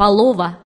полова.